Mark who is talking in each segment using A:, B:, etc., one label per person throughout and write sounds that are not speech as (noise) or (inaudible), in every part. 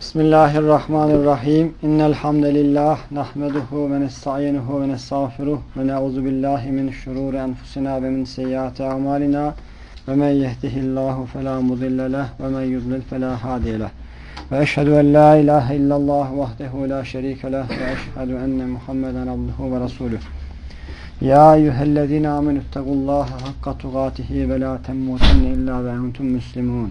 A: Bismillahirrahmanirrahim. İnnel hamdelellah nahmeduhu ve nestainuhu ve nestağfiruh ve na'uzu billahi min şururi enfusina ve min seyyiati amalina ve men yehdihillahu fela mudille leh ve men yudlil fela hadiye leh. Ve eşhedü en la ilahe illallah vahdehu la şerike leh ve eşhedü enne Muhammeden abduhu ve resuluh. Ya eyyühellezine amenüttegullaha hakka tugatihi ve la temmutenne illa ve entum müslimun.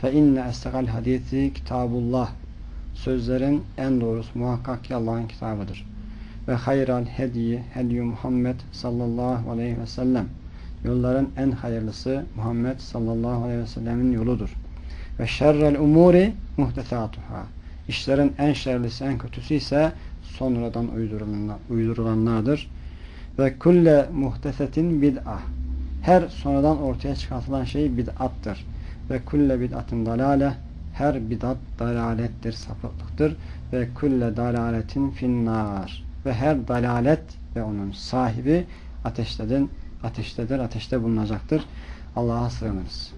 A: Fe inne estekal hadisi kitabullah. Sözlerin en doğrusu muhakkak ki Allah'ın kitabıdır. Ve hayral hediyi hediyu Muhammed sallallahu aleyhi ve sellem. Yolların en hayırlısı Muhammed sallallahu aleyhi ve sellemin yoludur. Ve şerrel umuri muhtesatuhâ. İşlerin en şerlisi, en kötüsü ise sonradan uydurulanlardır. Ve kulle muhtesetin bid'ah. Her sonradan ortaya çıkartılan şey bid'attır ve kulle bid'atin dalale her bid'at dalalettir, sapıklıktır ve kulle dalaletin finnar ve her dalalet ve onun sahibi ateştedir, ateştedir, ateşte bulunacaktır. Allah'a sığınırız.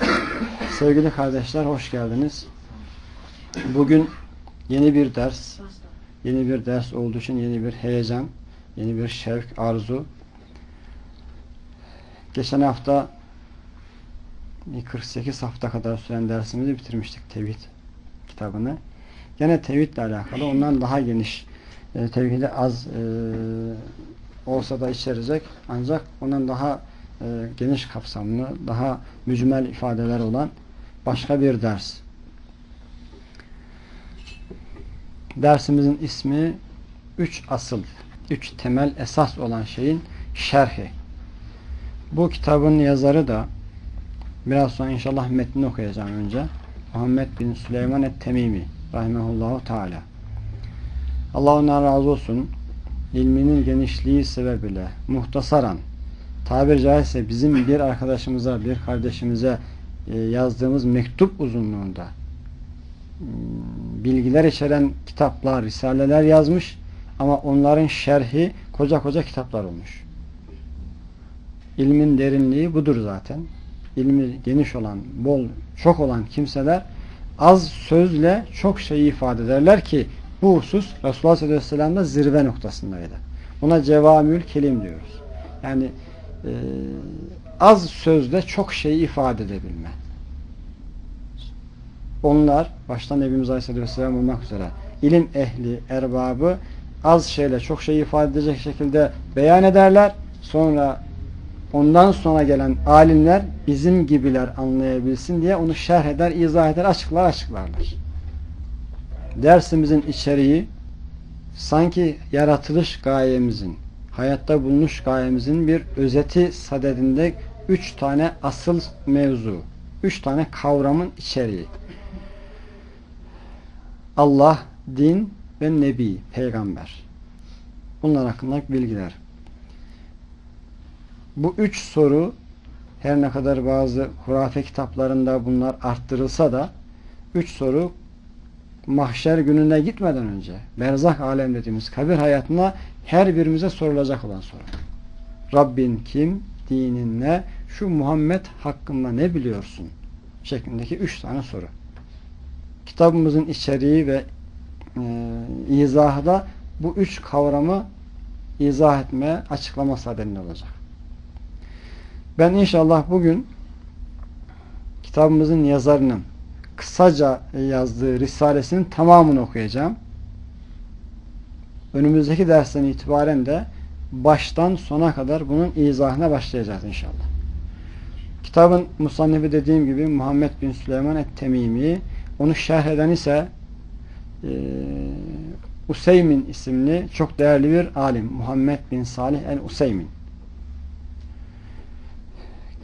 A: (coughs) Sevgili kardeşler hoş geldiniz. Bugün yeni bir ders, yeni bir ders olduğu için yeni bir heyecan, yeni bir şevk, arzu. Geçen hafta 48 hafta kadar süren dersimizi bitirmiştik tevhid kitabını. Gene tevhidle alakalı ondan daha geniş e, tevhidi az e, olsa da içerecek ancak ondan daha e, geniş kapsamlı daha mücmel ifadeler olan başka bir ders. Dersimizin ismi üç asıl, üç temel esas olan şeyin şerhi. Bu kitabın yazarı da Biraz sonra inşallah metnini okuyacağım önce. Muhammed bin Süleyman et-Temimi rahimehullahu teala. Allah ondan razı olsun. İlminin genişliği sebebiyle muhtasaran tabir caizse bizim bir arkadaşımıza, bir kardeşimize e, yazdığımız mektup uzunluğunda hmm, bilgiler içeren kitaplar, risaleler yazmış ama onların şerhi koca koca kitaplar olmuş. İlmin derinliği budur zaten ilmi geniş olan, bol, çok olan kimseler az sözle çok şeyi ifade ederler ki bu husus Resulullah sallallahu aleyhi ve sellem'de zirve noktasındaydı. Buna cevamül kelim diyoruz. Yani e, az sözle çok şeyi ifade edebilme. Onlar, baştan Nebimiz Aleyhisselatü Vesselam olmak üzere ilim ehli, erbabı az şeyle çok şeyi ifade edecek şekilde beyan ederler. Sonra ondan sonra gelen alimler bizim gibiler anlayabilsin diye onu şerh eder, izah eder, açıklar, açıklarlar. Dersimizin içeriği sanki yaratılış gayemizin, hayatta bulunuş gayemizin bir özeti sadedinde üç tane asıl mevzu, üç tane kavramın içeriği. Allah, din ve Nebi, peygamber. Bunlar hakkında bilgiler. Bu üç soru her ne kadar bazı hurafe kitaplarında bunlar arttırılsa da üç soru mahşer gününe gitmeden önce berzak alem dediğimiz kabir hayatına her birimize sorulacak olan soru. Rabbin kim? Dinin ne? Şu Muhammed hakkında ne biliyorsun? şeklindeki üç tane soru. Kitabımızın içeriği ve e, izahı da bu üç kavramı izah etme, açıklama sadedinde olacak. Ben inşallah bugün kitabımızın yazarının kısaca yazdığı risalesinin tamamını okuyacağım. Önümüzdeki dersten itibaren de baştan sona kadar bunun izahına başlayacağız inşallah. Kitabın musannefi dediğim gibi Muhammed bin Süleyman et-Temimi onu şerh eden ise e, Useymin isimli çok değerli bir alim. Muhammed bin Salih el-Useymin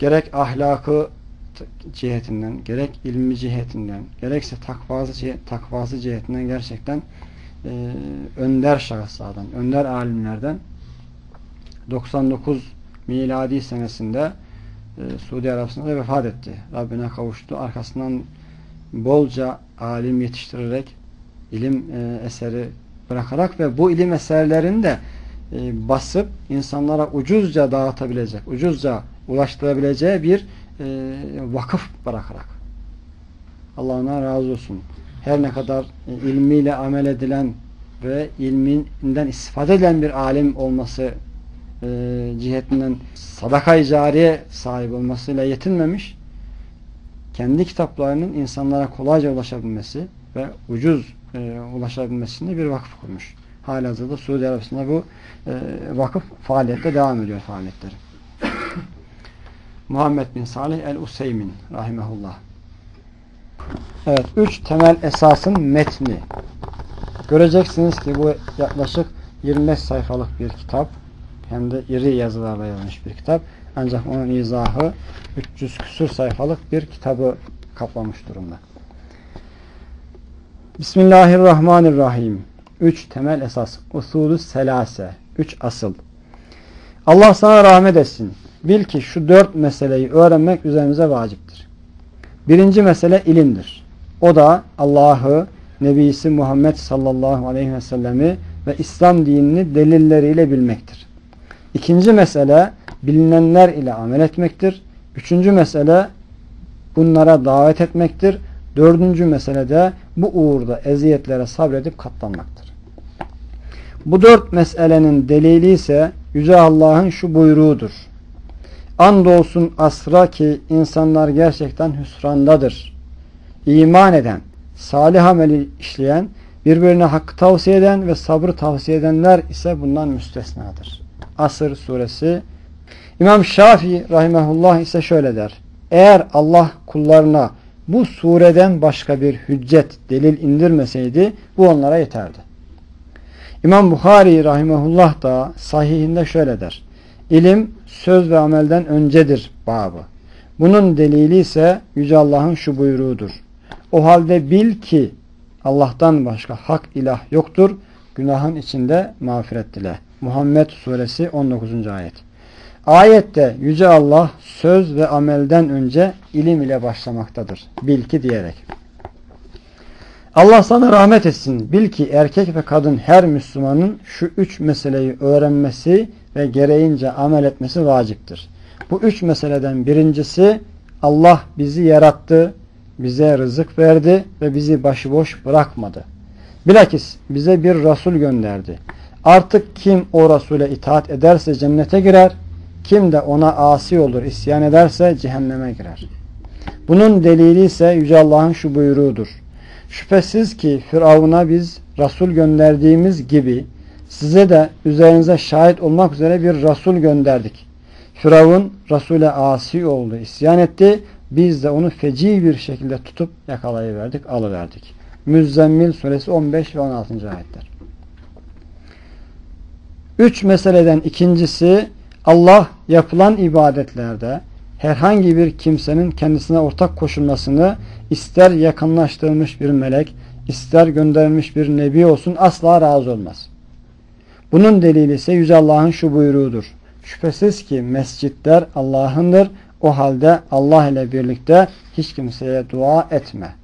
A: gerek ahlakı cihetinden, gerek ilmi cihetinden, gerekse takvası, takvası cihetinden gerçekten e, önder şahıslardan, önder alimlerden 99 miladi senesinde e, Suudi Arabistan'da vefat etti. Rabbine kavuştu. Arkasından bolca alim yetiştirerek ilim e, eseri bırakarak ve bu ilim eserlerini de e, basıp insanlara ucuzca dağıtabilecek, ucuzca ulaştırabileceği bir e, vakıf bırakarak. Allah'ına razı olsun. Her ne kadar e, ilmiyle amel edilen ve ilminden istifade edilen bir alim olması e, cihetinden sadaka-i cariye sahip olmasıyla yetinmemiş kendi kitaplarının insanlara kolayca ulaşabilmesi ve ucuz e, ulaşabilmesinde bir vakıf kurmuş. Halihazırda Suudi Arabistan'da bu e, vakıf faaliyette devam ediyor faaliyetleri. Muhammed bin Salih el-Useymin rahimehullah. Evet, üç temel esasın metni. Göreceksiniz ki bu yaklaşık 25 sayfalık bir kitap. Hem de iri yazılarla yazılmış bir kitap. Ancak onun izahı 300 küsur sayfalık bir kitabı kaplamış durumda. Bismillahirrahmanirrahim. Üç temel esas. Usulü selase. Üç asıl. Allah sana rahmet etsin. Bil ki şu dört meseleyi öğrenmek üzerimize vaciptir. Birinci mesele ilimdir. O da Allah'ı, Nebisi Muhammed sallallahu aleyhi ve sellemi ve İslam dinini delilleriyle bilmektir. İkinci mesele bilinenler ile amel etmektir. Üçüncü mesele bunlara davet etmektir. Dördüncü mesele de bu uğurda eziyetlere sabredip katlanmaktır. Bu dört meselenin delili ise Yüce Allah'ın şu buyruğudur. Andolsun asra ki insanlar gerçekten hüsrandadır. İman eden, salih ameli işleyen, birbirine hakkı tavsiye eden ve sabrı tavsiye edenler ise bundan müstesnadır. Asır suresi İmam Şafii rahimahullah ise şöyle der. Eğer Allah kullarına bu sureden başka bir hüccet, delil indirmeseydi bu onlara yeterdi. İmam Bukhari rahimahullah da sahihinde şöyle der. İlim söz ve amelden öncedir babı. Bunun delili ise Yüce Allah'ın şu buyruğudur. O halde bil ki Allah'tan başka hak ilah yoktur. Günahın içinde mağfiret dile. Muhammed suresi 19. ayet. Ayette Yüce Allah söz ve amelden önce ilim ile başlamaktadır. Bil ki diyerek. Allah sana rahmet etsin. Bil ki erkek ve kadın her Müslümanın şu üç meseleyi öğrenmesi ve gereğince amel etmesi vaciptir. Bu üç meseleden birincisi Allah bizi yarattı, bize rızık verdi ve bizi başıboş bırakmadı. Bilakis bize bir Resul gönderdi. Artık kim o Resul'e itaat ederse cennete girer, kim de ona asi olur, isyan ederse cehenneme girer. Bunun delili ise Yüce Allah'ın şu buyruğudur. Şüphesiz ki Firavun'a biz Resul gönderdiğimiz gibi size de üzerinize şahit olmak üzere bir Resul gönderdik. Firavun Resul'e asi oldu, isyan etti. Biz de onu feci bir şekilde tutup yakalayıverdik, alıverdik. Müzzemmil suresi 15 ve 16. ayetler. Üç meseleden ikincisi Allah yapılan ibadetlerde herhangi bir kimsenin kendisine ortak koşulmasını ister yakınlaştırılmış bir melek, ister gönderilmiş bir nebi olsun asla razı olmaz. Bunun delili ise Yüce Allah'ın şu buyruğudur. Şüphesiz ki mescitler Allah'ındır. O halde Allah ile birlikte hiç kimseye dua etme.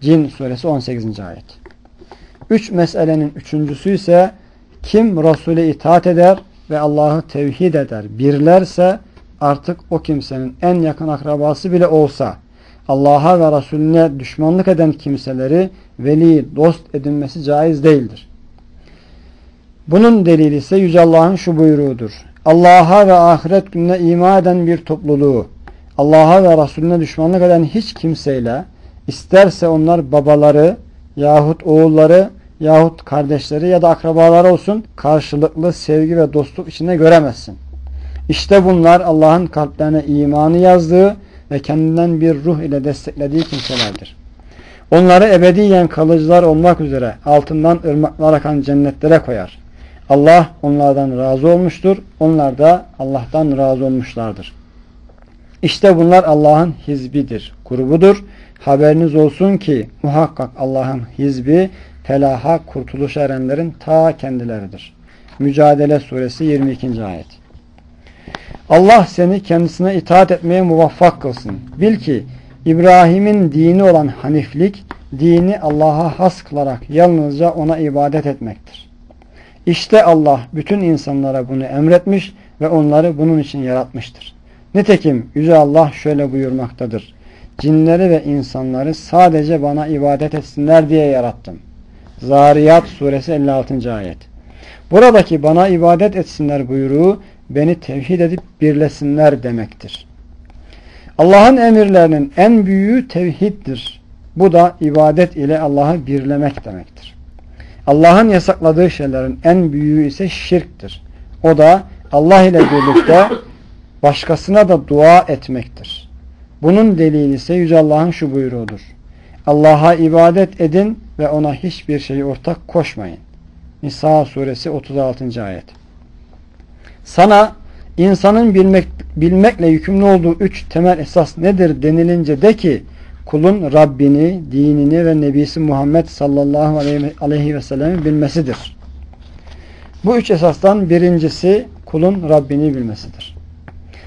A: Cin suresi 18. ayet. Üç meselenin üçüncüsü ise kim Resul'e itaat eder ve Allah'ı tevhid eder, birlerse artık o kimsenin en yakın akrabası bile olsa Allah'a ve Resulüne düşmanlık eden kimseleri veli, dost edinmesi caiz değildir. Bunun delili ise Yüce Allah'ın şu buyruğudur. Allah'a ve ahiret gününe iman eden bir topluluğu, Allah'a ve Resulüne düşmanlık eden hiç kimseyle, isterse onlar babaları yahut oğulları yahut kardeşleri ya da akrabaları olsun karşılıklı sevgi ve dostluk içinde göremezsin. İşte bunlar Allah'ın kalplerine imanı yazdığı ve kendinden bir ruh ile desteklediği kimselerdir. Onları ebediyen kalıcılar olmak üzere altından ırmaklar akan cennetlere koyar. Allah onlardan razı olmuştur. Onlar da Allah'tan razı olmuşlardır. İşte bunlar Allah'ın hizbidir, grubudur. Haberiniz olsun ki muhakkak Allah'ın hizbi felaha kurtuluş erenlerin ta kendileridir. Mücadele suresi 22. ayet. Allah seni kendisine itaat etmeye muvaffak kılsın. Bil ki İbrahim'in dini olan haniflik, dini Allah'a has kılarak yalnızca ona ibadet etmektir. İşte Allah bütün insanlara bunu emretmiş ve onları bunun için yaratmıştır. Nitekim Yüce Allah şöyle buyurmaktadır. Cinleri ve insanları sadece bana ibadet etsinler diye yarattım. Zariyat suresi 56. ayet. Buradaki bana ibadet etsinler buyruğu beni tevhid edip birlesinler demektir. Allah'ın emirlerinin en büyüğü tevhiddir. Bu da ibadet ile Allah'ı birlemek demektir. Allah'ın yasakladığı şeylerin en büyüğü ise şirktir. O da Allah ile birlikte başkasına da dua etmektir. Bunun delili ise Yüce Allah'ın şu buyruğudur. Allah'a ibadet edin ve ona hiçbir şeyi ortak koşmayın. Nisa suresi 36. ayet. Sana insanın bilmek, bilmekle yükümlü olduğu üç temel esas nedir denilince de ki kulun Rabbini, dinini ve Nebisi Muhammed sallallahu aleyhi ve sellem'i bilmesidir. Bu üç esastan birincisi kulun Rabbini bilmesidir.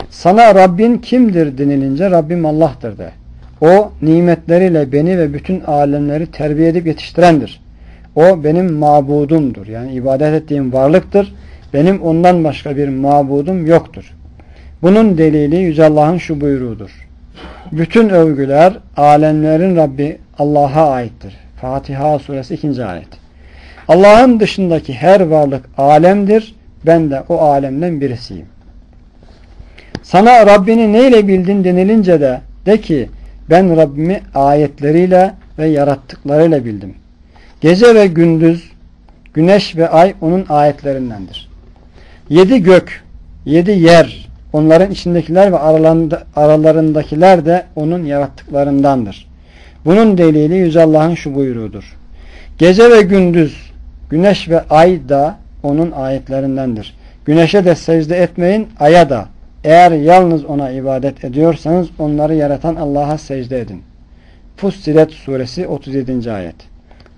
A: Sana Rabbin kimdir denilince Rabbim Allah'tır de. O nimetleriyle beni ve bütün alemleri terbiye edip yetiştirendir. O benim mabudumdur. Yani ibadet ettiğim varlıktır. Benim ondan başka bir mabudum yoktur. Bunun delili Yüce Allah'ın şu buyruğudur. Bütün övgüler alemlerin Rabbi Allah'a aittir. Fatiha suresi 2. ayet. Allah'ın dışındaki her varlık alemdir. Ben de o alemden birisiyim. Sana Rabbini neyle bildin denilince de de ki ben Rabbimi ayetleriyle ve yarattıklarıyla bildim. Gece ve gündüz, güneş ve ay onun ayetlerindendir. Yedi gök, yedi yer, onların içindekiler ve aralarında, aralarındakiler de onun yarattıklarındandır. Bunun delili Yüce Allah'ın şu buyruğudur. Gece ve gündüz, güneş ve ay da onun ayetlerindendir. Güneşe de secde etmeyin, aya da. Eğer yalnız ona ibadet ediyorsanız onları yaratan Allah'a secde edin. Fussilet suresi 37. ayet.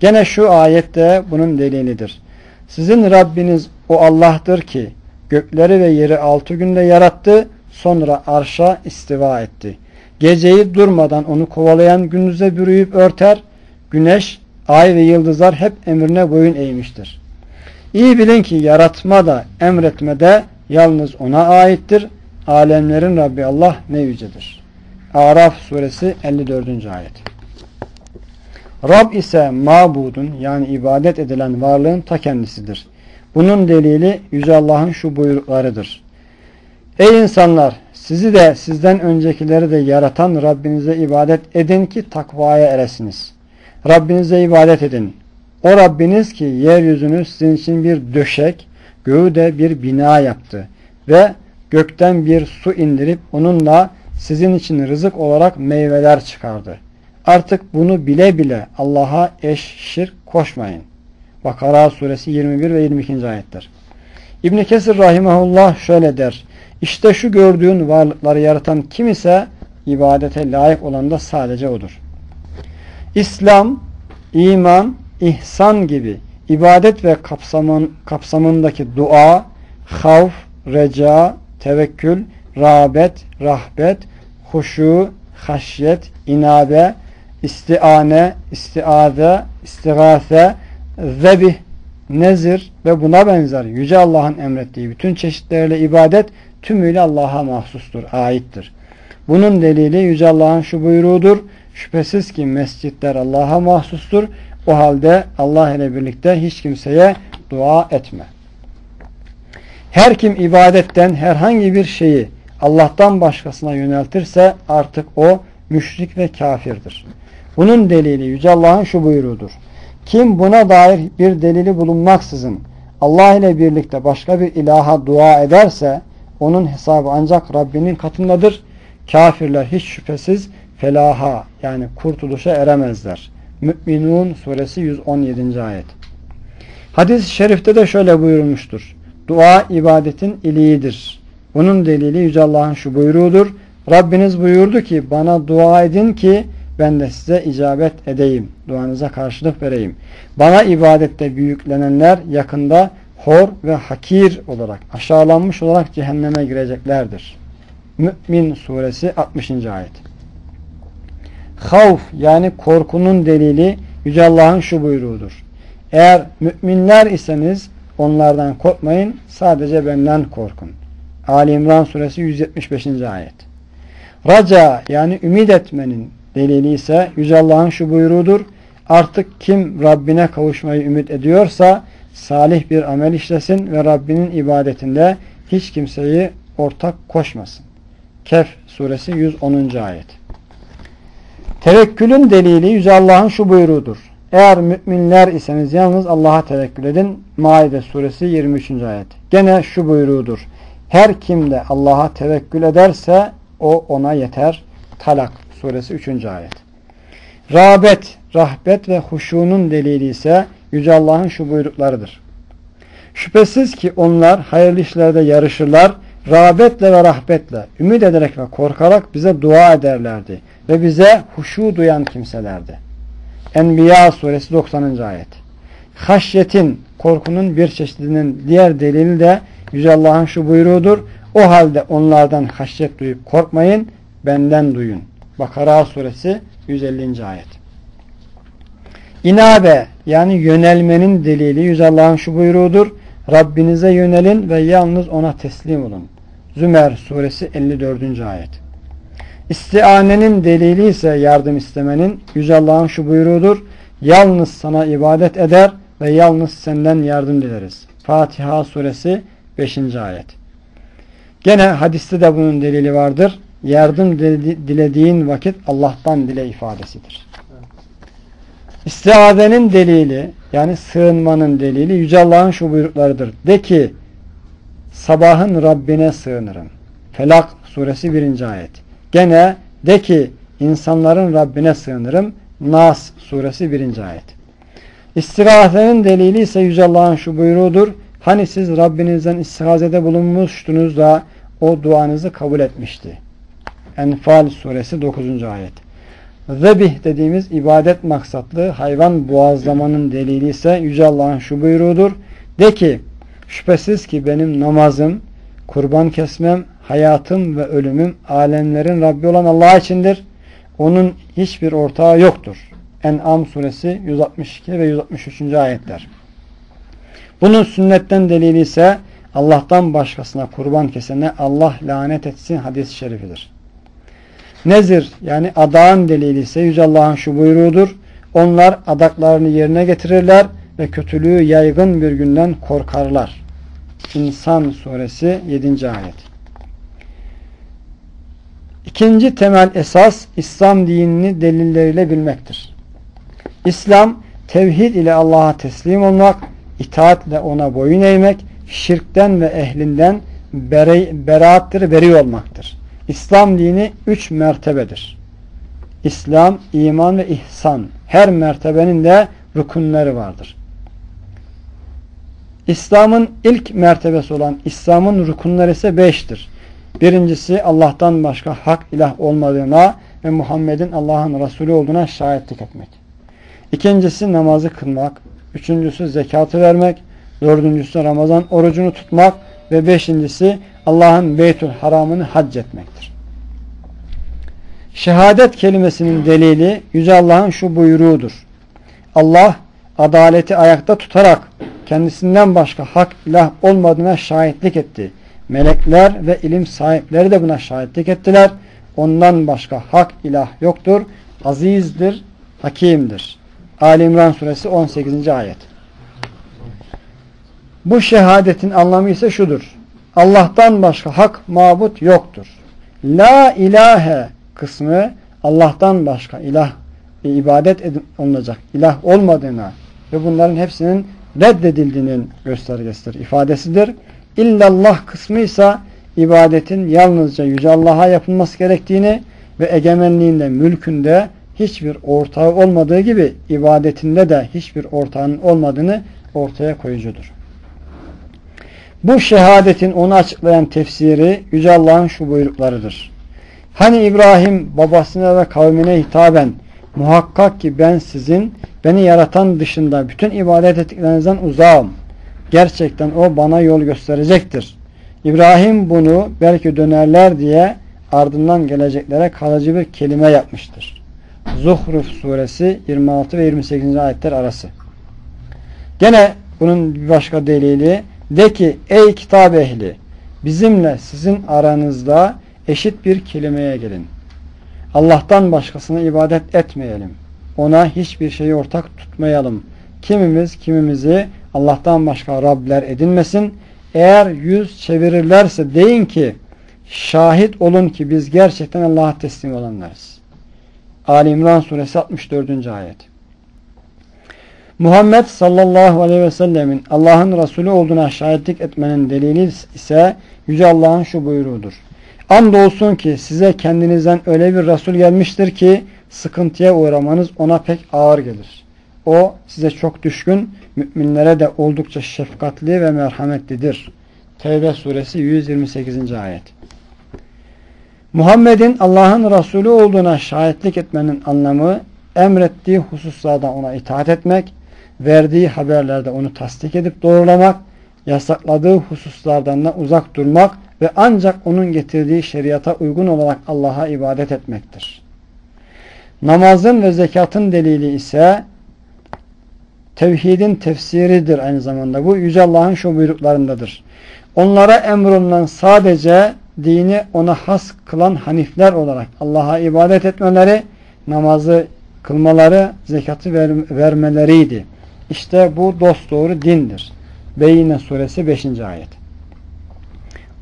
A: Gene şu ayette bunun delilidir. Sizin Rabbiniz o Allah'tır ki gökleri ve yeri altı günde yarattı sonra arşa istiva etti. Geceyi durmadan onu kovalayan gündüze bürüyüp örter. Güneş, ay ve yıldızlar hep emrine boyun eğmiştir. İyi bilin ki yaratma da emretme de yalnız ona aittir. Alemlerin Rabbi Allah ne yücedir. Araf suresi 54. ayet. Rab ise mabudun yani ibadet edilen varlığın ta kendisidir. Bunun delili Yüce Allah'ın şu buyruklarıdır. Ey insanlar! Sizi de sizden öncekileri de yaratan Rabbinize ibadet edin ki takvaya eresiniz. Rabbinize ibadet edin. O Rabbiniz ki yeryüzünü sizin için bir döşek, göğü de bir bina yaptı ve gökten bir su indirip onunla sizin için rızık olarak meyveler çıkardı. Artık bunu bile bile Allah'a eş şirk koşmayın. Bakara suresi 21 ve 22. ayetler. İbn Kesir rahimahullah şöyle der. İşte şu gördüğün varlıkları yaratan kim ise ibadete layık olan da sadece odur. İslam, iman, ihsan gibi ibadet ve kapsamın, kapsamındaki dua, havf, reca, tevekkül, rağbet, rahbet, huşu, haşyet, inabe, istiane, istiade, istigase, zebih, nezir ve buna benzer Yüce Allah'ın emrettiği bütün çeşitleriyle ibadet tümüyle Allah'a mahsustur, aittir. Bunun delili Yüce Allah'ın şu buyruğudur. Şüphesiz ki mescitler Allah'a mahsustur. O halde Allah ile birlikte hiç kimseye dua etme. Her kim ibadetten herhangi bir şeyi Allah'tan başkasına yöneltirse artık o müşrik ve kafirdir. Bunun delili Yüce Allah'ın şu buyruğudur. Kim buna dair bir delili bulunmaksızın Allah ile birlikte başka bir ilaha dua ederse onun hesabı ancak Rabbinin katındadır. Kafirler hiç şüphesiz felaha yani kurtuluşa eremezler. Mü'minun suresi 117. ayet. Hadis-i şerifte de şöyle buyurulmuştur. Dua ibadetin iliğidir. Bunun delili Yüce Allah'ın şu buyruğudur. Rabbiniz buyurdu ki bana dua edin ki ben de size icabet edeyim. Duanıza karşılık vereyim. Bana ibadette büyüklenenler yakında hor ve hakir olarak, aşağılanmış olarak cehenneme gireceklerdir. Mü'min suresi 60. ayet. Havf yani korkunun delili Yüce Allah'ın şu buyruğudur. Eğer müminler iseniz onlardan korkmayın, sadece benden korkun. Ali İmran suresi 175. ayet. Raca yani ümit etmenin delili ise Yüce Allah'ın şu buyruğudur. Artık kim Rabbine kavuşmayı ümit ediyorsa salih bir amel işlesin ve Rabbinin ibadetinde hiç kimseyi ortak koşmasın. Kehf suresi 110. ayet. Tevekkülün delili Yüce Allah'ın şu buyruğudur. Eğer müminler iseniz yalnız Allah'a tevekkül edin. Maide suresi 23. ayet. Gene şu buyruğudur. Her kim de Allah'a tevekkül ederse o ona yeter. Talak suresi 3. ayet. Rağbet, rahbet ve huşunun delili ise Yüce Allah'ın şu buyruklarıdır. Şüphesiz ki onlar hayırlı işlerde yarışırlar, rağbetle ve rahbetle, ümit ederek ve korkarak bize dua ederlerdi ve bize huşu duyan kimselerdi. Enbiya suresi 90. ayet. Haşyetin, korkunun bir çeşidinin diğer delili de Yüce Allah'ın şu buyruğudur. O halde onlardan haşyet duyup korkmayın, benden duyun. Bakara suresi 150. ayet. İnabe yani yönelmenin delili Yüce Allah'ın şu buyruğudur. Rabbinize yönelin ve yalnız ona teslim olun. Zümer suresi 54. ayet. İstianenin delili ise yardım istemenin Yüce Allah'ın şu buyruğudur. Yalnız sana ibadet eder ve yalnız senden yardım dileriz. Fatiha suresi 5. ayet. Gene hadiste de bunun delili vardır. Yardım dilediğin vakit Allah'tan dile ifadesidir. İstiadenin delili yani sığınmanın delili Yüce Allah'ın şu buyruklarıdır. De ki sabahın Rabbine sığınırım. Felak suresi 1. ayet. Gene de ki insanların Rabbine sığınırım. Nas suresi 1. ayet. İstigasenin delili ise Yüce Allah'ın şu buyruğudur. Hani siz Rabbinizden istigazede bulunmuştunuz da o duanızı kabul etmişti. Enfal suresi 9. ayet. Zebih dediğimiz ibadet maksatlı hayvan boğazlamanın delili ise Yüce Allah'ın şu buyruğudur. De ki şüphesiz ki benim namazım, kurban kesmem, hayatım ve ölümüm alemlerin Rabbi olan Allah içindir. Onun hiçbir ortağı yoktur. En'am suresi 162 ve 163. ayetler. Bunun sünnetten delili ise Allah'tan başkasına kurban kesene Allah lanet etsin hadis-i şerifidir. Nezir yani adağın delili ise Yüce Allah'ın şu buyruğudur. Onlar adaklarını yerine getirirler ve kötülüğü yaygın bir günden korkarlar. İnsan suresi 7. ayet. İkinci temel esas İslam dinini delilleriyle bilmektir. İslam tevhid ile Allah'a teslim olmak, itaatle ona boyun eğmek, şirkten ve ehlinden bere, beraattir, beri olmaktır. İslam dini üç mertebedir. İslam, iman ve ihsan. Her mertebenin de rukunları vardır. İslam'ın ilk mertebesi olan İslam'ın rukunları ise beştir. Birincisi Allah'tan başka hak ilah olmadığına ve Muhammed'in Allah'ın Resulü olduğuna şahitlik etmek. İkincisi namazı kılmak. Üçüncüsü zekatı vermek. Dördüncüsü Ramazan orucunu tutmak. Ve beşincisi Allah'ın Beytül Haram'ını hac etmektir. Şehadet kelimesinin delili Yüce Allah'ın şu buyruğudur. Allah adaleti ayakta tutarak kendisinden başka hak ilah olmadığına şahitlik etti. Melekler ve ilim sahipleri de buna şahitlik ettiler. Ondan başka hak ilah yoktur. Azizdir, hakimdir. Ali İmran suresi 18. ayet. Bu şehadetin anlamı ise şudur. Allah'tan başka hak mabut yoktur. La ilahe kısmı Allah'tan başka ilah ibadet olunacak ilah olmadığına ve bunların hepsinin reddedildiğinin göstergesidir, ifadesidir. İllallah kısmı ise ibadetin yalnızca Yüce Allah'a yapılması gerektiğini ve egemenliğinde, mülkünde hiçbir ortağı olmadığı gibi ibadetinde de hiçbir ortağının olmadığını ortaya koyucudur. Bu şehadetin onu açıklayan tefsiri Yüce Allah'ın şu buyruklarıdır. Hani İbrahim babasına ve kavmine hitaben muhakkak ki ben sizin beni yaratan dışında bütün ibadet ettiklerinizden uzağım. Gerçekten o bana yol gösterecektir. İbrahim bunu belki dönerler diye ardından geleceklere kalıcı bir kelime yapmıştır. Zuhruf suresi 26 ve 28. ayetler arası. Gene bunun bir başka delili de ki ey kitap ehli bizimle sizin aranızda eşit bir kelimeye gelin. Allah'tan başkasına ibadet etmeyelim. Ona hiçbir şeyi ortak tutmayalım. Kimimiz kimimizi Allah'tan başka Rabler edinmesin. Eğer yüz çevirirlerse deyin ki şahit olun ki biz gerçekten Allah'a teslim olanlarız. Ali İmran suresi 64. ayet. Muhammed sallallahu aleyhi ve sellemin Allah'ın Resulü olduğuna şahitlik etmenin delili ise Yüce Allah'ın şu buyruğudur. Andolsun ki size kendinizden öyle bir Resul gelmiştir ki sıkıntıya uğramanız ona pek ağır gelir. O size çok düşkün, müminlere de oldukça şefkatli ve merhametlidir. Tevbe suresi 128. ayet. Muhammed'in Allah'ın Resulü olduğuna şahitlik etmenin anlamı emrettiği hususlarda ona itaat etmek, verdiği haberlerde onu tasdik edip doğrulamak, yasakladığı hususlardan da uzak durmak ve ancak onun getirdiği şeriata uygun olarak Allah'a ibadet etmektir. Namazın ve zekatın delili ise tevhidin tefsiridir aynı zamanda. Bu Yüce Allah'ın şu buyruklarındadır. Onlara emrolunan sadece dini ona has kılan hanifler olarak Allah'a ibadet etmeleri, namazı kılmaları, zekatı ver vermeleriydi. İşte bu dosdoğru dindir. Beyine suresi 5. ayet.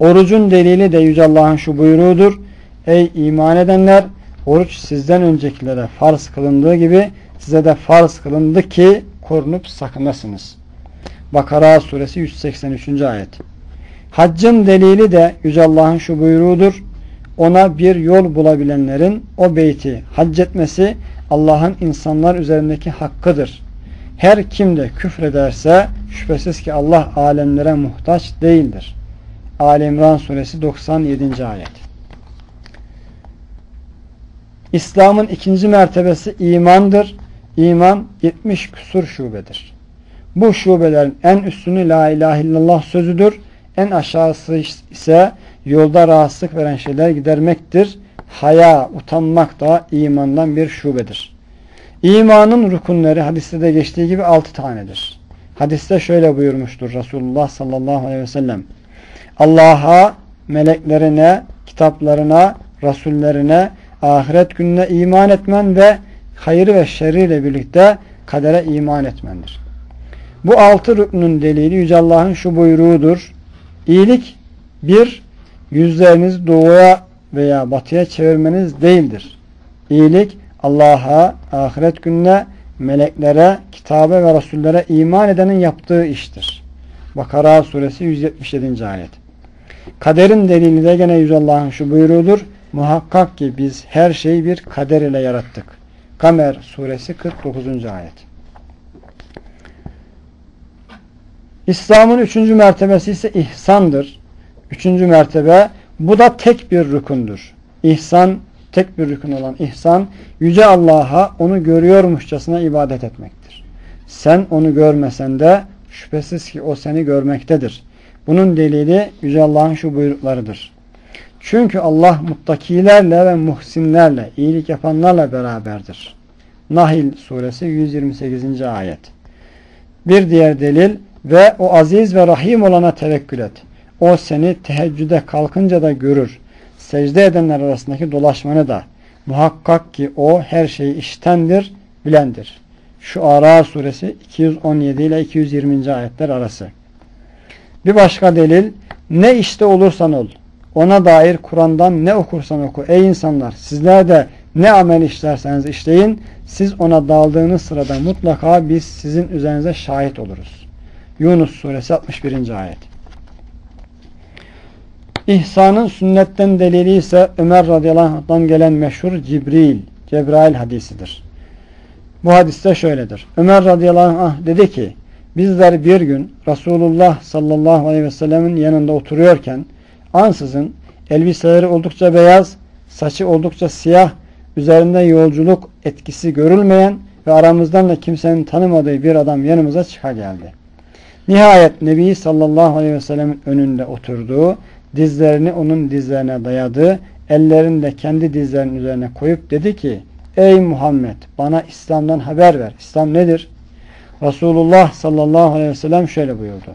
A: Orucun delili de Yüce Allah'ın şu buyruğudur. Ey iman edenler! Oruç sizden öncekilere farz kılındığı gibi size de farz kılındı ki korunup sakınasınız. Bakara suresi 183. ayet. Haccın delili de Yüce Allah'ın şu buyruğudur. Ona bir yol bulabilenlerin o beyti hac etmesi Allah'ın insanlar üzerindeki hakkıdır. Her kim de küfrederse şüphesiz ki Allah alemlere muhtaç değildir. Ali İmran suresi 97. ayet. İslam'ın ikinci mertebesi imandır. İman 70 küsur şubedir. Bu şubelerin en üstünü la ilahe illallah sözüdür. En aşağısı ise yolda rahatsızlık veren şeyler gidermektir. Haya, utanmak da imandan bir şubedir. İmanın rukunları hadiste de geçtiği gibi altı tanedir. Hadiste şöyle buyurmuştur Resulullah sallallahu aleyhi ve sellem. Allah'a, meleklerine, kitaplarına, rasullerine, ahiret gününe iman etmen ve hayır ve şerriyle birlikte kadere iman etmendir. Bu altı rüknün delili Yüce Allah'ın şu buyruğudur. İyilik bir, yüzlerinizi doğuya veya batıya çevirmeniz değildir. İyilik Allah'a, ahiret gününe, meleklere, kitabe ve rasullere iman edenin yaptığı iştir. Bakara suresi 177. ayet. Kaderin delili de gene Yüce Allah'ın şu buyruğudur. Muhakkak ki biz her şeyi bir kader ile yarattık. Kamer suresi 49. ayet. İslam'ın üçüncü mertebesi ise ihsandır. Üçüncü mertebe bu da tek bir rükundur. İhsan tek bir rükün olan ihsan Yüce Allah'a onu görüyormuşçasına ibadet etmektir. Sen onu görmesen de şüphesiz ki o seni görmektedir. Bunun delili Yüce Allah'ın şu buyruklarıdır. Çünkü Allah muttakilerle ve muhsinlerle, iyilik yapanlarla beraberdir. Nahil suresi 128. ayet. Bir diğer delil ve o aziz ve rahim olana tevekkül et. O seni teheccüde kalkınca da görür. Secde edenler arasındaki dolaşmanı da muhakkak ki o her şeyi iştendir, bilendir. Şu Ara suresi 217 ile 220. ayetler arası. Bir başka delil ne işte olursan ol ona dair Kur'an'dan ne okursan oku. Ey insanlar sizler de ne amel işlerseniz işleyin. Siz ona daldığınız sırada mutlaka biz sizin üzerinize şahit oluruz. Yunus suresi 61. ayet. İhsanın sünnetten delili ise Ömer radıyallahu anh'tan gelen meşhur Cibril, Cebrail hadisidir. Bu hadiste şöyledir. Ömer radıyallahu anh dedi ki bizler bir gün Resulullah sallallahu aleyhi ve sellemin yanında oturuyorken ansızın elbiseleri oldukça beyaz, saçı oldukça siyah, üzerinde yolculuk etkisi görülmeyen ve aramızdan da kimsenin tanımadığı bir adam yanımıza çıka geldi. Nihayet Nebi sallallahu aleyhi ve sellemin önünde oturduğu, dizlerini onun dizlerine dayadı, ellerini de kendi dizlerinin üzerine koyup dedi ki, Ey Muhammed bana İslam'dan haber ver. İslam nedir? Resulullah sallallahu aleyhi ve sellem şöyle buyurdu.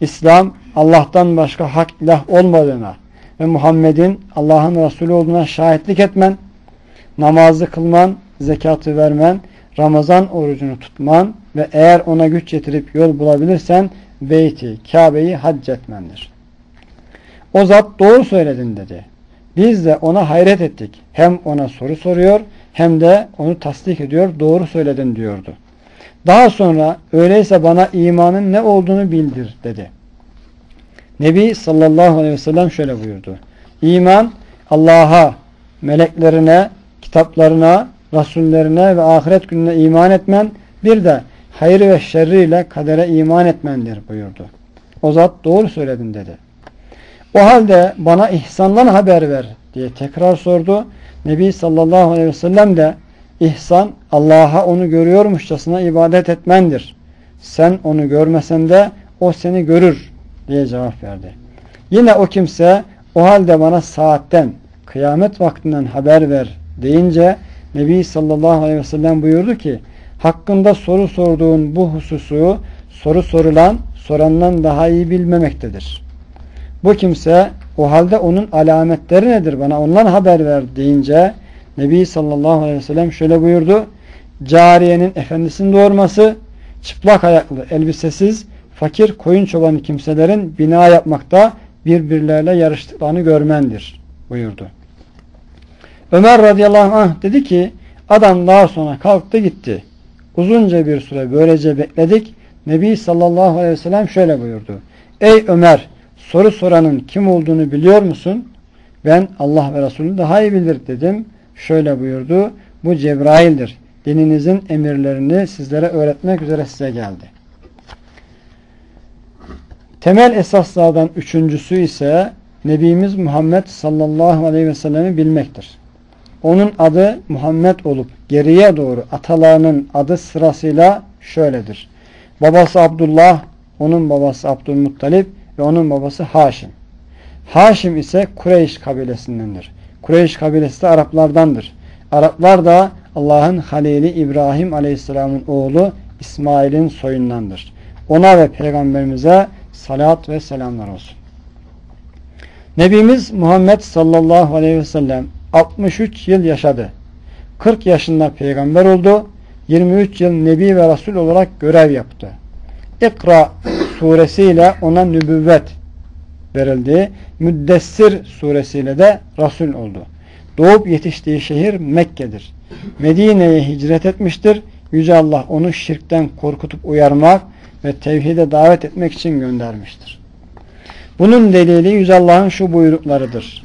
A: İslam Allah'tan başka hak ilah olmadığına ve Muhammed'in Allah'ın Resulü olduğuna şahitlik etmen, namazı kılman, zekatı vermen, Ramazan orucunu tutman ve eğer ona güç yetirip yol bulabilirsen beyti, Kabe'yi hac etmendir. O zat doğru söyledin dedi. Biz de ona hayret ettik. Hem ona soru soruyor hem de onu tasdik ediyor. Doğru söyledin diyordu. Daha sonra öyleyse bana imanın ne olduğunu bildir dedi. Nebi sallallahu aleyhi ve sellem şöyle buyurdu. İman Allah'a, meleklerine, kitaplarına, rasullerine ve ahiret gününe iman etmen bir de hayır ve şerriyle kadere iman etmendir buyurdu. O zat doğru söyledin dedi. O halde bana ihsandan haber ver diye tekrar sordu. Nebi sallallahu aleyhi ve sellem de ihsan Allah'a onu görüyormuşçasına ibadet etmendir. Sen onu görmesen de o seni görür diye cevap verdi. Yine o kimse o halde bana saatten, kıyamet vaktinden haber ver deyince Nebi sallallahu aleyhi ve sellem buyurdu ki hakkında soru sorduğun bu hususu soru sorulan sorandan daha iyi bilmemektedir. Bu kimse o halde onun alametleri nedir bana ondan haber ver deyince Nebi sallallahu aleyhi ve sellem şöyle buyurdu. Cariyenin efendisini doğurması, çıplak ayaklı, elbisesiz, fakir koyun çobanı kimselerin bina yapmakta birbirlerle yarıştıklarını görmendir buyurdu. Ömer radıyallahu anh dedi ki adam daha sonra kalktı gitti. Uzunca bir süre böylece bekledik. Nebi sallallahu aleyhi ve sellem şöyle buyurdu. Ey Ömer soru soranın kim olduğunu biliyor musun? Ben Allah ve Resulü daha iyi bilir dedim. Şöyle buyurdu. Bu Cebrail'dir. Dininizin emirlerini sizlere öğretmek üzere size geldi. Temel esaslardan üçüncüsü ise Nebimiz Muhammed sallallahu aleyhi ve sellemi bilmektir. Onun adı Muhammed olup geriye doğru atalarının adı sırasıyla şöyledir. Babası Abdullah, onun babası Abdülmuttalip ve onun babası Haşim. Haşim ise Kureyş kabilesindendir. Kureyş kabilesi de Araplardandır. Araplar da Allah'ın Halili İbrahim Aleyhisselam'ın oğlu İsmail'in soyundandır. Ona ve peygamberimize salat ve selamlar olsun. Nebimiz Muhammed sallallahu aleyhi ve sellem 63 yıl yaşadı. 40 yaşında peygamber oldu. 23 yıl nebi ve resul olarak görev yaptı. İkra suresiyle ona nübüvvet verildi. Müddessir suresiyle de Resul oldu. Doğup yetiştiği şehir Mekke'dir. Medine'ye hicret etmiştir. Yüce Allah onu şirkten korkutup uyarmak ve tevhide davet etmek için göndermiştir. Bunun delili Yüce Allah'ın şu buyruklarıdır.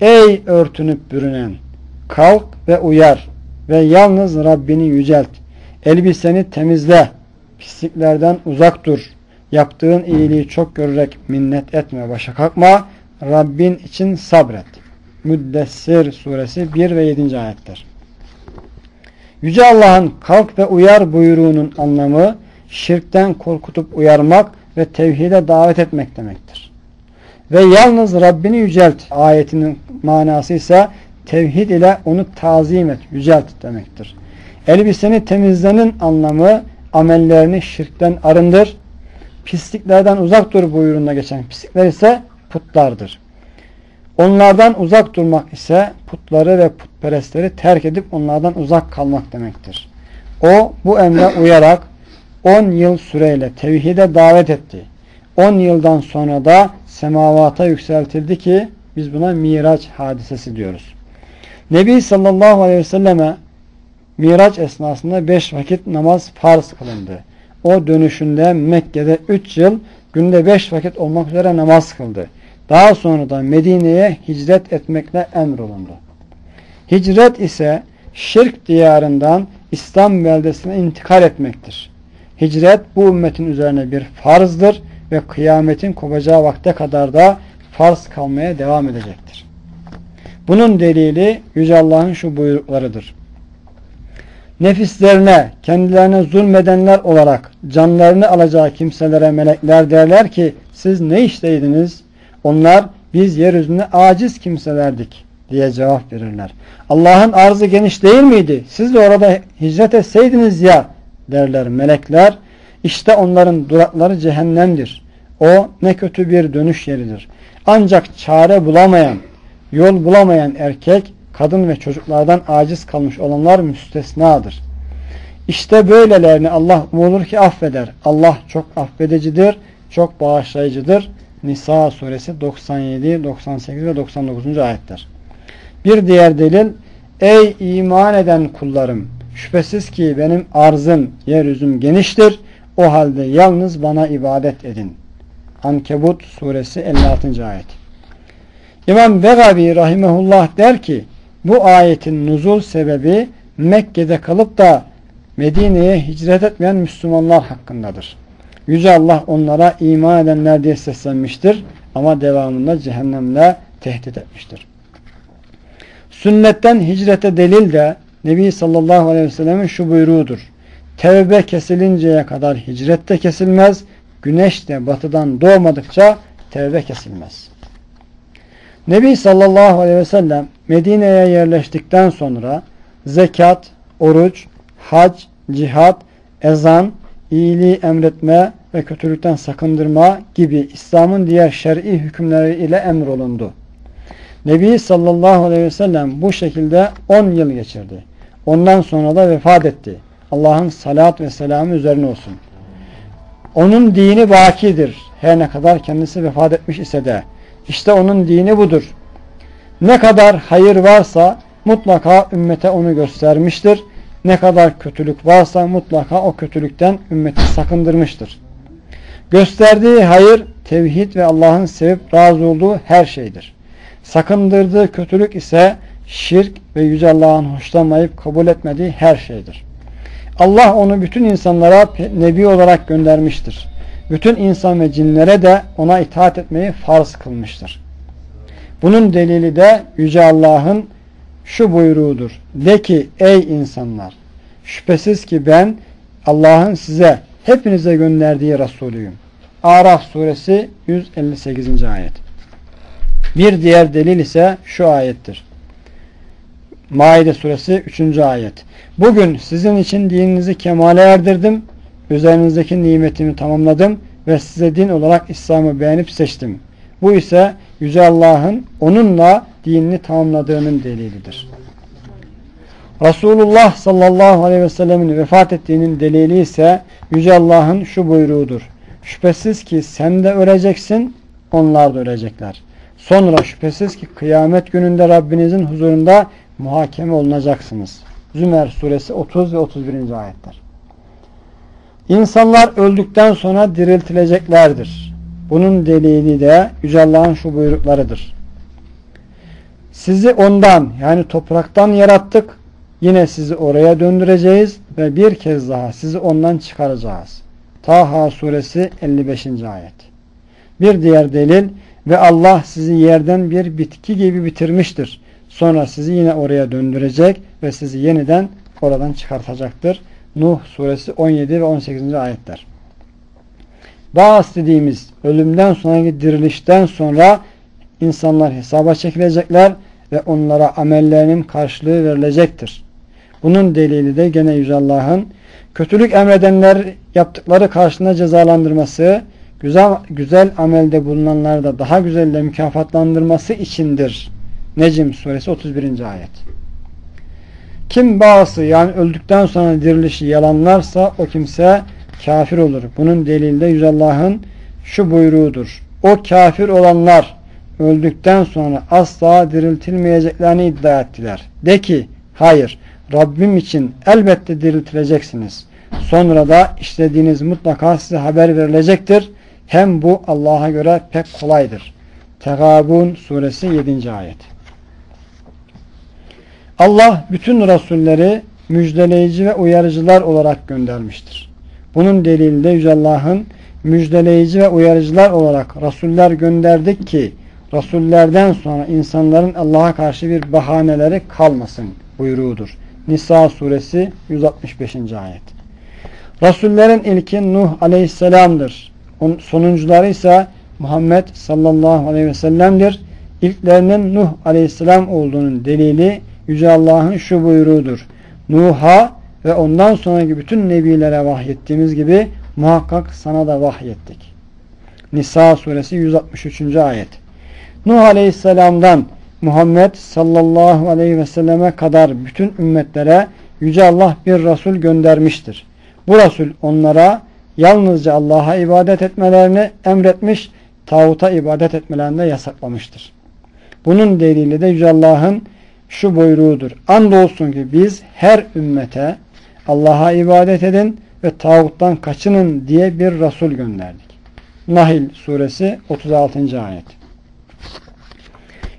A: Ey örtünüp bürünen! Kalk ve uyar ve yalnız Rabbini yücelt. Elbiseni temizle. Pisliklerden uzak dur. Yaptığın iyiliği çok görerek minnet etme, başa kalkma. Rabbin için sabret. Müddessir suresi 1 ve 7. ayetler. Yüce Allah'ın kalk ve uyar buyruğunun anlamı şirkten korkutup uyarmak ve tevhide davet etmek demektir. Ve yalnız Rabbini yücelt ayetinin manası ise tevhid ile onu tazim et, yücelt demektir. Elbiseni temizlenin anlamı amellerini şirkten arındır. Pisliklerden uzak dur buyruğunda geçen pislikler ise putlardır. Onlardan uzak durmak ise putları ve putperestleri terk edip onlardan uzak kalmak demektir. O bu emre uyarak 10 yıl süreyle tevhide davet etti. 10 yıldan sonra da semavata yükseltildi ki biz buna Miraç hadisesi diyoruz. Nebi sallallahu aleyhi ve selleme Miraç esnasında 5 vakit namaz farz kılındı. O dönüşünde Mekke'de 3 yıl günde 5 vakit olmak üzere namaz kıldı. Daha sonra da Medine'ye hicret etmekle emrolundu. Hicret ise şirk diyarından İslam beldesine intikal etmektir. Hicret bu ümmetin üzerine bir farzdır ve kıyametin kopacağı vakte kadar da farz kalmaya devam edecektir. Bunun delili Yüce Allah'ın şu buyruklarıdır. Nefislerine, kendilerine zulmedenler olarak canlarını alacağı kimselere melekler derler ki siz ne işteydiniz? Onlar biz yeryüzünde aciz kimselerdik diye cevap verirler. Allah'ın arzı geniş değil miydi? Siz de orada hicret etseydiniz ya derler melekler. İşte onların durakları cehennemdir. O ne kötü bir dönüş yeridir. Ancak çare bulamayan, yol bulamayan erkek, kadın ve çocuklardan aciz kalmış olanlar müstesnadır. İşte böylelerini Allah umulur ki affeder. Allah çok affedicidir, çok bağışlayıcıdır. Nisa suresi 97, 98 ve 99. ayetler. Bir diğer delil Ey iman eden kullarım şüphesiz ki benim arzım yeryüzüm geniştir o halde yalnız bana ibadet edin. Ankebut suresi 56. ayet. İmam Begavi rahimehullah der ki bu ayetin nuzul sebebi Mekke'de kalıp da Medine'ye hicret etmeyen Müslümanlar hakkındadır. Yüce Allah onlara iman edenler diye seslenmiştir ama devamında cehennemle tehdit etmiştir. Sünnetten hicrete delil de Nebi sallallahu aleyhi ve sellemin şu buyruğudur. Tevbe kesilinceye kadar hicrette kesilmez, güneş de batıdan doğmadıkça tevbe kesilmez. Nebi sallallahu aleyhi ve sellem Medine'ye yerleştikten sonra zekat, oruç, hac, cihat, ezan, iyiliği emretme ve kötülükten sakındırma gibi İslam'ın diğer şer'i hükümleri ile emrolundu. Nebi sallallahu aleyhi ve sellem bu şekilde 10 yıl geçirdi. Ondan sonra da vefat etti. Allah'ın salat ve selamı üzerine olsun. Onun dini bakidir. Her ne kadar kendisi vefat etmiş ise de. İşte onun dini budur. Ne kadar hayır varsa mutlaka ümmete onu göstermiştir. Ne kadar kötülük varsa mutlaka o kötülükten ümmeti sakındırmıştır. Gösterdiği hayır, tevhid ve Allah'ın sevip razı olduğu her şeydir. Sakındırdığı kötülük ise şirk ve Yüce Allah'ın hoşlanmayıp kabul etmediği her şeydir. Allah onu bütün insanlara nebi olarak göndermiştir. Bütün insan ve cinlere de ona itaat etmeyi farz kılmıştır. Bunun delili de Yüce Allah'ın şu buyruğudur. De ki ey insanlar şüphesiz ki ben Allah'ın size hepinize gönderdiği Resulüyüm. Araf suresi 158. ayet. Bir diğer delil ise şu ayettir. Maide suresi 3. ayet. Bugün sizin için dininizi kemale erdirdim. Üzerinizdeki nimetimi tamamladım ve size din olarak İslam'ı beğenip seçtim. Bu ise Yüce Allah'ın onunla dinini tamamladığının delilidir. Resulullah sallallahu aleyhi ve sellemin vefat ettiğinin delili ise Yüce Allah'ın şu buyruğudur. Şüphesiz ki sen de öleceksin, onlar da ölecekler. Sonra şüphesiz ki kıyamet gününde Rabbinizin huzurunda muhakeme olunacaksınız. Zümer suresi 30 ve 31. ayetler. İnsanlar öldükten sonra diriltileceklerdir. Bunun delili de Yüce Allah'ın şu buyruklarıdır. Sizi ondan yani topraktan yarattık. Yine sizi oraya döndüreceğiz ve bir kez daha sizi ondan çıkaracağız. Taha suresi 55. ayet. Bir diğer delil ve Allah sizi yerden bir bitki gibi bitirmiştir. Sonra sizi yine oraya döndürecek ve sizi yeniden oradan çıkartacaktır. Nuh suresi 17 ve 18. ayetler. Bağız dediğimiz ölümden sonraki dirilişten sonra insanlar hesaba çekilecekler ve onlara amellerinin karşılığı verilecektir. Bunun delili de gene Yüce Allah'ın kötülük emredenler yaptıkları karşılığında cezalandırması, güzel, güzel amelde bulunanları da daha güzelle mükafatlandırması içindir. Necim suresi 31. ayet. Kim bağısı yani öldükten sonra dirilişi yalanlarsa o kimse kafir olur. Bunun delili de Yüce Allah'ın şu buyruğudur. O kafir olanlar öldükten sonra asla diriltilmeyeceklerini iddia ettiler. De ki hayır Rabbim için elbette diriltileceksiniz. Sonra da işlediğiniz mutlaka size haber verilecektir. Hem bu Allah'a göre pek kolaydır. Tegabun suresi 7. ayet. Allah bütün rasulleri müjdeleyici ve uyarıcılar olarak göndermiştir. Bunun delili de Yüce Allah'ın müjdeleyici ve uyarıcılar olarak rasuller gönderdik ki Rasullerden sonra insanların Allah'a karşı bir bahaneleri kalmasın buyruğudur. Nisa suresi 165. ayet. Rasullerin ilki Nuh aleyhisselamdır. Sonuncuları ise Muhammed sallallahu aleyhi ve sellem'dir. İlklerinin Nuh aleyhisselam olduğunun delili Yüce Allah'ın şu buyruğudur. Nuh'a ve ondan sonraki bütün nebilere vahyettiğimiz gibi muhakkak sana da vahyettik. Nisa suresi 163. ayet. Nuh aleyhisselamdan Muhammed sallallahu aleyhi ve selleme kadar bütün ümmetlere Yüce Allah bir Resul göndermiştir. Bu Resul onlara yalnızca Allah'a ibadet etmelerini emretmiş, tağuta ibadet etmelerini de yasaklamıştır. Bunun delili de Yüce Allah'ın şu buyruğudur. Andolsun ki biz her ümmete Allah'a ibadet edin ve tağuttan kaçının diye bir Resul gönderdik. Nahil suresi 36. ayet.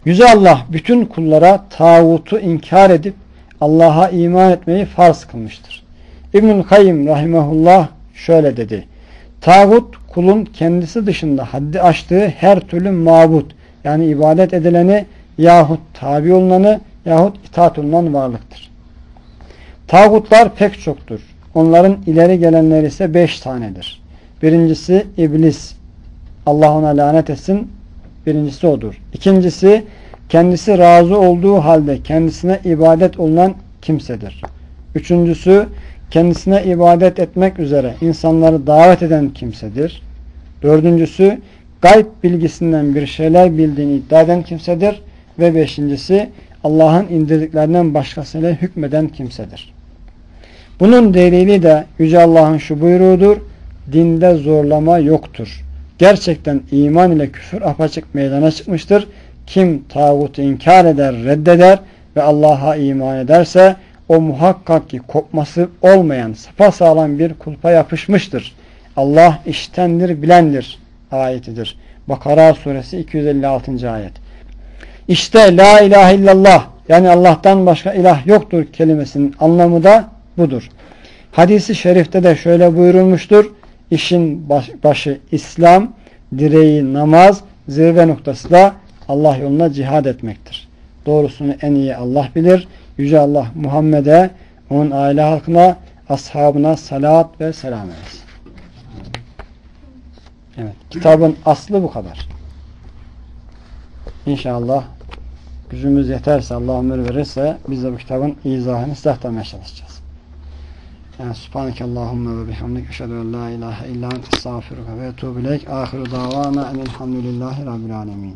A: Yüce Allah bütün kullara tağutu inkar edip Allah'a iman etmeyi farz kılmıştır. İbnül Kayyim rahimahullah şöyle dedi. Tağut kulun kendisi dışında haddi aştığı her türlü mabut yani ibadet edileni yahut tabi olunanı yahut itaat olunan varlıktır. Tağutlar pek çoktur. Onların ileri gelenleri ise beş tanedir. Birincisi iblis. Allah ona lanet etsin. Birincisi odur. İkincisi kendisi razı olduğu halde kendisine ibadet olunan kimsedir. Üçüncüsü kendisine ibadet etmek üzere insanları davet eden kimsedir. Dördüncüsü gayb bilgisinden bir şeyler bildiğini iddia eden kimsedir. Ve beşincisi Allah'ın indirdiklerinden başkasıyla hükmeden kimsedir. Bunun delili de Yüce Allah'ın şu buyruğudur. Dinde zorlama yoktur. Gerçekten iman ile küfür apaçık meydana çıkmıştır. Kim tağutu inkar eder, reddeder ve Allah'a iman ederse o muhakkak ki kopması olmayan sapasağlam bir kulpa yapışmıştır. Allah iştendir, bilendir ayetidir. Bakara suresi 256. ayet. İşte la ilahe illallah yani Allah'tan başka ilah yoktur kelimesinin anlamı da budur. Hadisi şerifte de şöyle buyurulmuştur. İşin baş, başı İslam, direği namaz, zirve noktası da Allah yoluna cihad etmektir. Doğrusunu en iyi Allah bilir. Yüce Allah Muhammed'e, onun aile halkına, ashabına salat ve selam eylesin. Evet. Kitabın aslı bu kadar. İnşallah gücümüz yeterse, Allah ömür verirse biz de bu kitabın izahını sizahtamaya çalışacağız. Yani Subhaneke Allahümme ve bihamdik eşhedü en la ilahe illa estağfiruka ve etubu ileyk. Ahiru davana enelhamdülillahi rabbil alemin.